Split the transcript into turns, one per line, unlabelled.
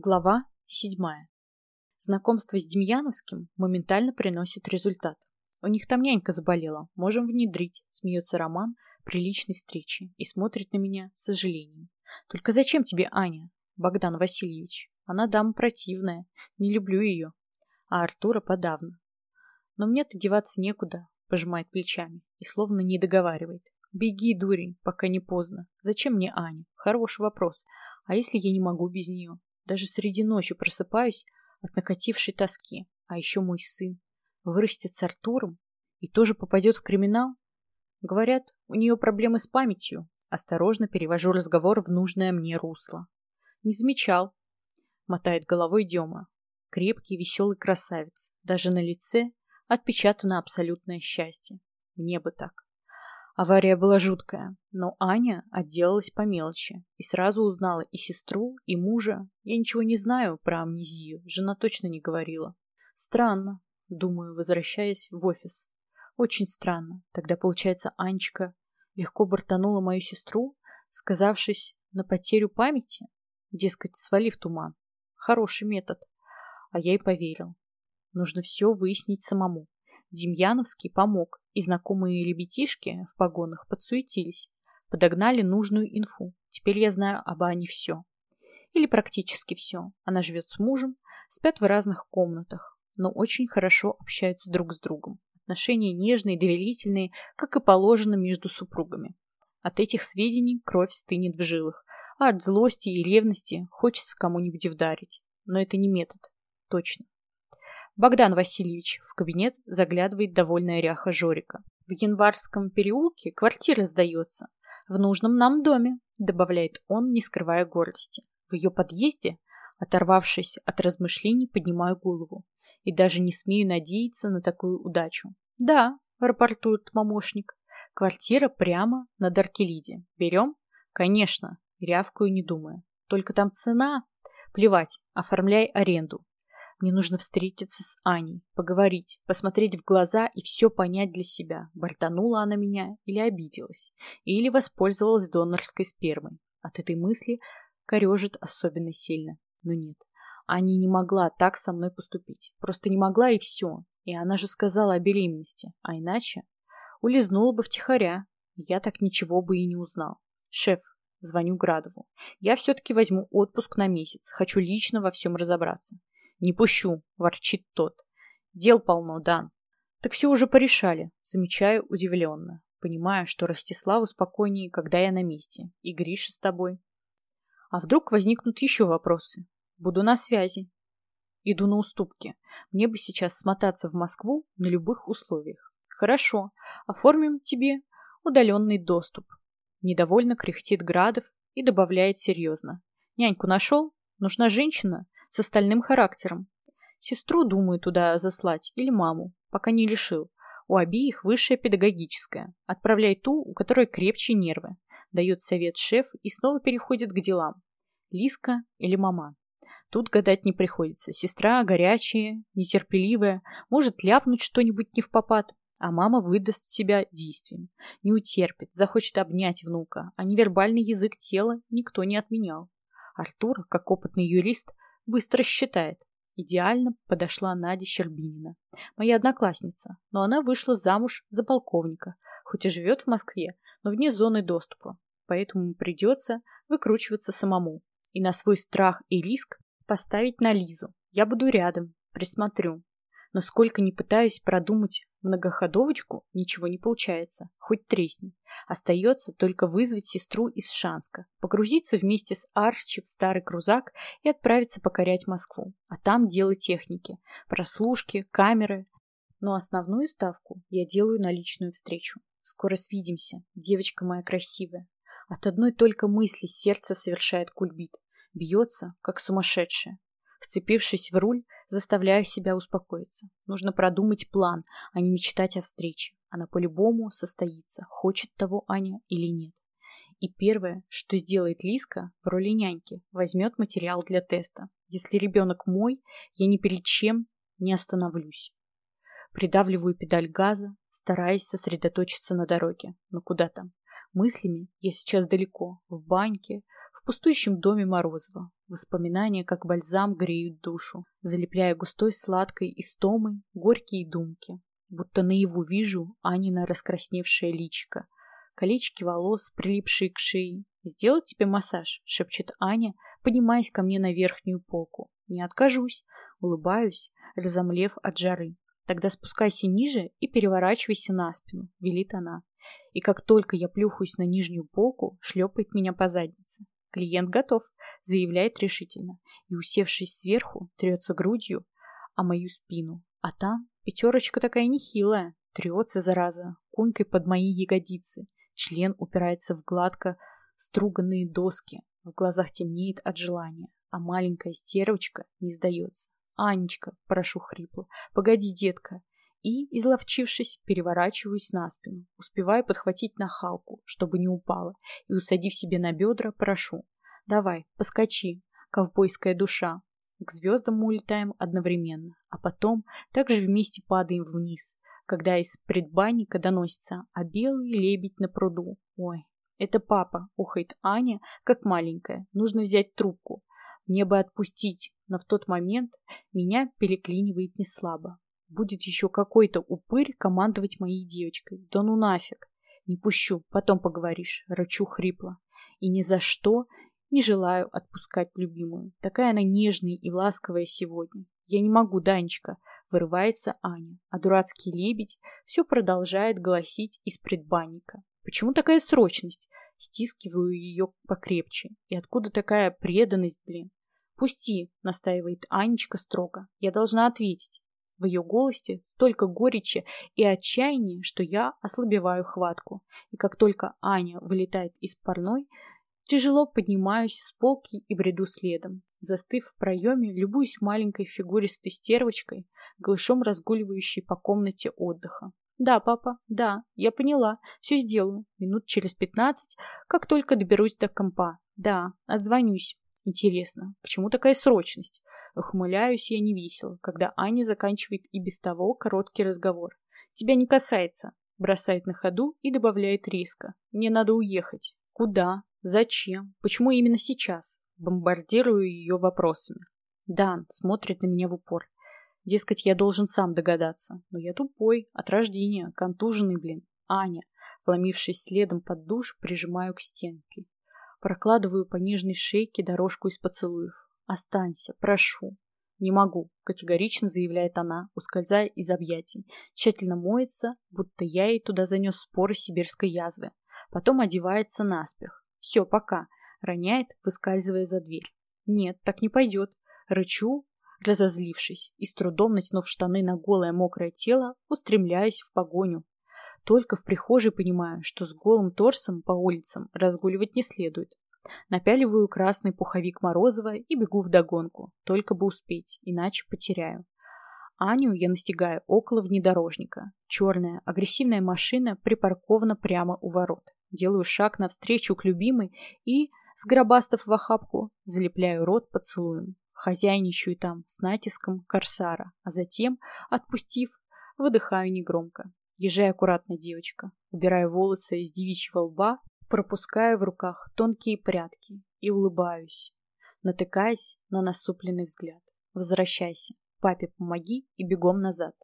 Глава седьмая. Знакомство с Демьяновским моментально приносит результат. У них там нянька заболела, можем внедрить, смеется Роман при личной встрече и смотрит на меня с сожалением. Только зачем тебе Аня, Богдан Васильевич? Она дама противная, не люблю ее. А Артура подавно. Но мне-то деваться некуда, пожимает плечами и словно не договаривает. Беги, дурень, пока не поздно. Зачем мне Аня? Хороший вопрос. А если я не могу без нее? Даже среди ночи просыпаюсь от накатившей тоски. А еще мой сын вырастет с Артуром и тоже попадет в криминал? Говорят, у нее проблемы с памятью. Осторожно перевожу разговор в нужное мне русло. Не замечал. Мотает головой Дема. Крепкий, веселый красавец. Даже на лице отпечатано абсолютное счастье. Мне бы так. Авария была жуткая, но Аня отделалась по мелочи и сразу узнала и сестру, и мужа. Я ничего не знаю про амнезию, жена точно не говорила. Странно, думаю, возвращаясь в офис. Очень странно. Тогда, получается, Анечка легко бортанула мою сестру, сказавшись на потерю памяти, дескать, свали в туман. Хороший метод. А я и поверил. Нужно все выяснить самому. Демьяновский помог, и знакомые ребятишки в погонах подсуетились, подогнали нужную инфу. Теперь я знаю об Ане все. Или практически все. Она живет с мужем, спят в разных комнатах, но очень хорошо общаются друг с другом. Отношения нежные, доверительные, как и положено между супругами. От этих сведений кровь стынет в жилах, а от злости и ревности хочется кому-нибудь вдарить. Но это не метод. Точно. Богдан Васильевич в кабинет заглядывает довольная ряха Жорика. В январском переулке квартира сдается. В нужном нам доме, добавляет он, не скрывая гордости. В ее подъезде, оторвавшись от размышлений, поднимаю голову и даже не смею надеяться на такую удачу. Да, рапортует помощник. Квартира прямо на Даркелиде. Берем? Конечно, рявкаю не думая. Только там цена. Плевать, оформляй аренду. Мне нужно встретиться с Аней, поговорить, посмотреть в глаза и все понять для себя, бортанула она меня или обиделась, или воспользовалась донорской спермой. От этой мысли корежит особенно сильно. Но нет, Аня не могла так со мной поступить. Просто не могла и все. И она же сказала о беременности. А иначе улизнула бы втихаря. Я так ничего бы и не узнал. Шеф, звоню Градову. Я все-таки возьму отпуск на месяц. Хочу лично во всем разобраться. «Не пущу», — ворчит тот. «Дел полно, Дан». «Так все уже порешали», — замечаю удивленно, понимая, что Ростиславу спокойнее, когда я на месте, и Гриша с тобой. А вдруг возникнут еще вопросы? Буду на связи. Иду на уступки. Мне бы сейчас смотаться в Москву на любых условиях. Хорошо, оформим тебе удаленный доступ. Недовольно кряхтит Градов и добавляет серьезно. Няньку нашел? Нужна женщина, с остальным характером. Сестру, думаю, туда заслать или маму, пока не решил. У обеих высшее педагогическое. Отправляй ту, у которой крепче нервы. Дает совет шеф и снова переходит к делам. Лиска или мама. Тут гадать не приходится. Сестра горячая, нетерпеливая, может ляпнуть что-нибудь не в попад, а мама выдаст себя действием. Не утерпит, захочет обнять внука, а невербальный язык тела никто не отменял. Артур, как опытный юрист, Быстро считает. Идеально подошла Надя Щербинина, моя одноклассница, но она вышла замуж за полковника, хоть и живет в Москве, но вне зоны доступа, поэтому придется выкручиваться самому и на свой страх и риск поставить на Лизу. Я буду рядом, присмотрю. Но сколько ни пытаюсь продумать многоходовочку, ничего не получается, хоть тресни. Остается только вызвать сестру из Шанска, погрузиться вместе с Арчи в старый крузак и отправиться покорять Москву. А там дело техники, прослушки, камеры. Но основную ставку я делаю на личную встречу. Скоро свидимся, девочка моя красивая. От одной только мысли сердце совершает кульбит. Бьется, как сумасшедшее. Вцепившись в руль, заставляя себя успокоиться. Нужно продумать план, а не мечтать о встрече. Она по-любому состоится, хочет того Аня или нет. И первое, что сделает Лиска в роли няньки, возьмет материал для теста. Если ребенок мой, я ни перед чем не остановлюсь. Придавливаю педаль газа, стараясь сосредоточиться на дороге. Но куда там? Мыслями я сейчас далеко, в баньке, в пустующем доме Морозова. Воспоминания, как бальзам, греют душу, залепляя густой сладкой истомой горькие думки. Будто наяву вижу Анина раскрасневшее личико, колечки волос, прилипшие к шее. «Сделать тебе массаж?» — шепчет Аня, поднимаясь ко мне на верхнюю полку. «Не откажусь», — улыбаюсь, разомлев от жары. «Тогда спускайся ниже и переворачивайся на спину», — велит она. И как только я плюхаюсь на нижнюю полку, шлепает меня по заднице. Клиент готов, заявляет решительно, и, усевшись сверху, трется грудью о мою спину. А там пятерочка такая нехилая, трется, зараза, кунькой под мои ягодицы. Член упирается в гладко струганные доски, в глазах темнеет от желания, а маленькая стервочка не сдается. «Анечка», — прошу хрипло, — «погоди, детка, и, изловчившись, переворачиваюсь на спину, успеваю подхватить нахалку, чтобы не упала, и, усадив себе на бедра, прошу. «Давай, поскочи, ковбойская душа». К звездам мы улетаем одновременно, а потом также вместе падаем вниз, когда из предбанника доносится «А белый лебедь на пруду». Ой, это папа, ухает Аня, как маленькая. Нужно взять трубку. Мне бы отпустить, но в тот момент меня переклинивает неслабо. Будет еще какой-то упырь командовать моей девочкой. Да ну нафиг. Не пущу, потом поговоришь, рычу хрипло. И ни за что не желаю отпускать любимую. Такая она нежная и ласковая сегодня. Я не могу, Данечка, вырывается Аня, а дурацкий лебедь все продолжает голосить из предбанника. Почему такая срочность? Стискиваю ее покрепче. И откуда такая преданность, блин? Пусти, настаивает Анечка строго. Я должна ответить. В ее голосе столько горечи и отчаяния, что я ослабеваю хватку. И как только Аня вылетает из парной, тяжело поднимаюсь с полки и бреду следом. Застыв в проеме, любуюсь маленькой фигуристой стервочкой, голышом разгуливающей по комнате отдыха. «Да, папа, да, я поняла, все сделаю. Минут через пятнадцать, как только доберусь до компа. Да, отзвонюсь. Интересно, почему такая срочность? Ухмыляюсь я невесело, когда Аня заканчивает и без того короткий разговор. «Тебя не касается», — бросает на ходу и добавляет резко. «Мне надо уехать». «Куда? Зачем? Почему именно сейчас?» Бомбардирую ее вопросами. Дан смотрит на меня в упор. Дескать, я должен сам догадаться. Но я тупой, от рождения, контуженный, блин. Аня, вломившись следом под душ, прижимаю к стенке. Прокладываю по нежной шейке дорожку из поцелуев. Останься, прошу. Не могу, категорично заявляет она, ускользая из объятий. Тщательно моется, будто я ей туда занес споры сибирской язвы. Потом одевается наспех. Все, пока. Роняет, выскальзывая за дверь. Нет, так не пойдет. Рычу, разозлившись, и с трудом натянув штаны на голое мокрое тело, устремляюсь в погоню. Только в прихожей понимаю, что с голым торсом по улицам разгуливать не следует. Напяливаю красный пуховик Морозова и бегу вдогонку, только бы успеть, иначе потеряю. Аню я настигаю около внедорожника. Черная, агрессивная машина припаркована прямо у ворот. Делаю шаг навстречу к любимой и, сгробастав в охапку, залепляю рот поцелуем. Хозяйничаю там с натиском корсара, а затем, отпустив, выдыхаю негромко. Езжай аккуратно, девочка. Убираю волосы из девичьего лба пропуская в руках тонкие прядки и улыбаюсь, натыкаясь на насупленный взгляд. Возвращайся, папе помоги и бегом назад.